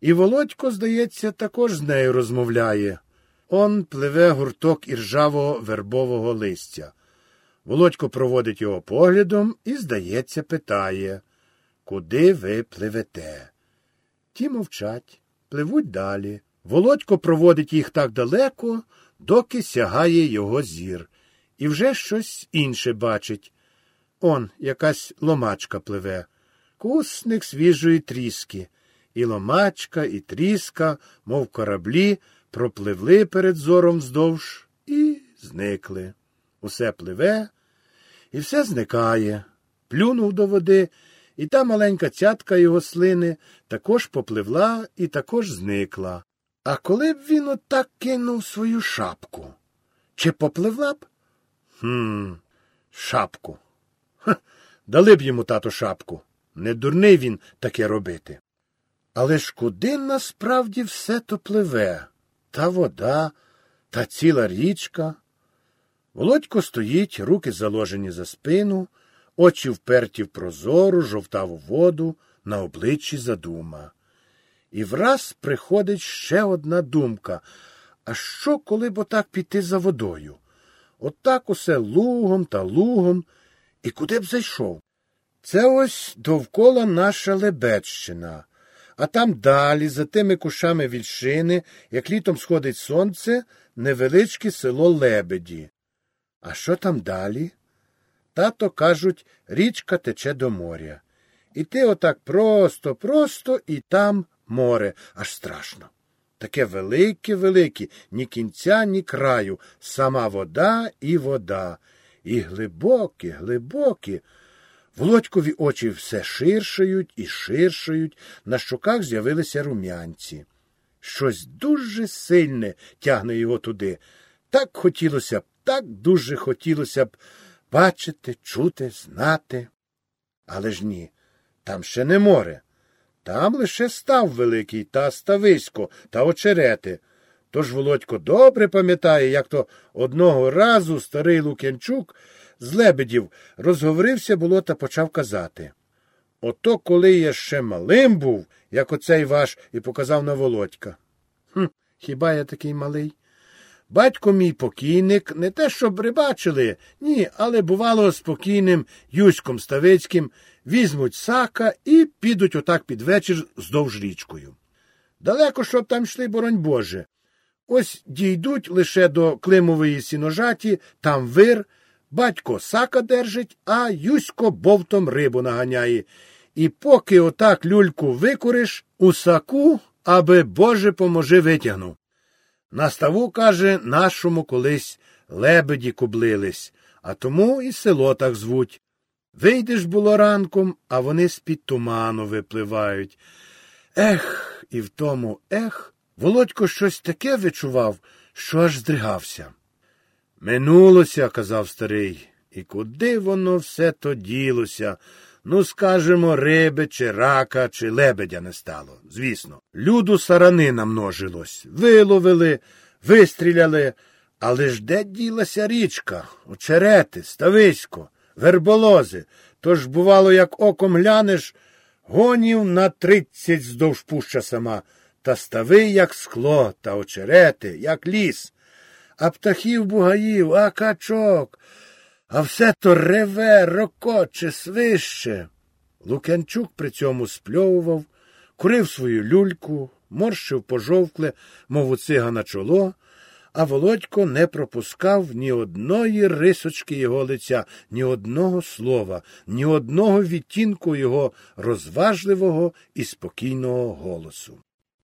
І Володько, здається, також з нею розмовляє. Он пливе гурток іржавого вербового листя. Володько проводить його поглядом і, здається, питає, куди ви пливете? Ті мовчать, пливуть далі. Володько проводить їх так далеко, доки сягає його зір, і вже щось інше бачить. Он якась ломачка пливе, кусник свіжої тріски. І ломачка, і тріска, мов кораблі, пропливли перед зором вздовж і зникли. Усе пливе, і все зникає. Плюнув до води, і та маленька цятка його слини також попливла і також зникла. А коли б він отак кинув свою шапку? Чи попливла б? Хм, шапку. Ха, дали б йому тато шапку. Не дурний він таке робити. Але ж куди насправді все то пливе? Та вода, та ціла річка. Володько стоїть, руки заложені за спину, очі вперті в прозору, жовтаву воду, на обличчі задума. І враз приходить ще одна думка. А що, коли б отак піти за водою? Отак усе лугом та лугом, і куди б зайшов? Це ось довкола наша Лебедщина, а там далі, за тими кушами вільшини, як літом сходить сонце, невеличке село Лебеді. А що там далі? Тато кажуть, річка тече до моря. І ти отак просто, просто і там море, аж страшно. Таке велике, велике, ні кінця, ні краю, сама вода і вода. І глибокі, глибокі. Володькові очі все ширшають і ширшають, на щоках з'явилися рум'янці. Щось дуже сильне тягне його туди. Так хотілося б, так дуже хотілося б бачити, чути, знати. Але ж ні, там ще не море. Там лише став великий та стависько та очерети. Тож Володько добре пам'ятає, як то одного разу старий Лук'янчук з лебедів розговорився було та почав казати. Ото коли я ще малим був, як оцей ваш, і показав на Володька. Хм, хіба я такий малий? Батько мій покійник, не те, щоб рибачили, ні, але, бувало, спокійним Юськом Ставицьким візьмуть сака і підуть отак під вечір здовж річкою. Далеко, щоб там йшли, боронь Боже. Ось дійдуть лише до Климової сіножаті, там вир, батько сака держить, а Юсько бовтом рибу наганяє. І поки отак люльку викуриш, у саку, аби Боже поможи витягнув. На ставу, каже, нашому колись лебеді кублились, а тому і село так звуть. Вийдеш було ранком, а вони з-під туману випливають. Ех, і в тому ех, Володько щось таке відчував, що аж здригався. Минулося, казав старий, і куди воно все то ділося? Ну, скажемо, риби, чи рака, чи лебедя не стало. Звісно, люду сарани намножилось. Виловили, вистріляли. Але ж де ділася річка, очерети, стависько, верболози. Тож, бувало, як оком глянеш, гонів на тридцять здовж пуща сама, та стави, як скло, та очерети, як ліс. А птахів бугаїв, а качок а все то реве, рокоче, свище. Лук'янчук при цьому спльовував, курив свою люльку, морщив пожовкле, мов у цигана чоло, а Володько не пропускав ні одної рисочки його лиця, ні одного слова, ні одного відтінку його розважливого і спокійного голосу.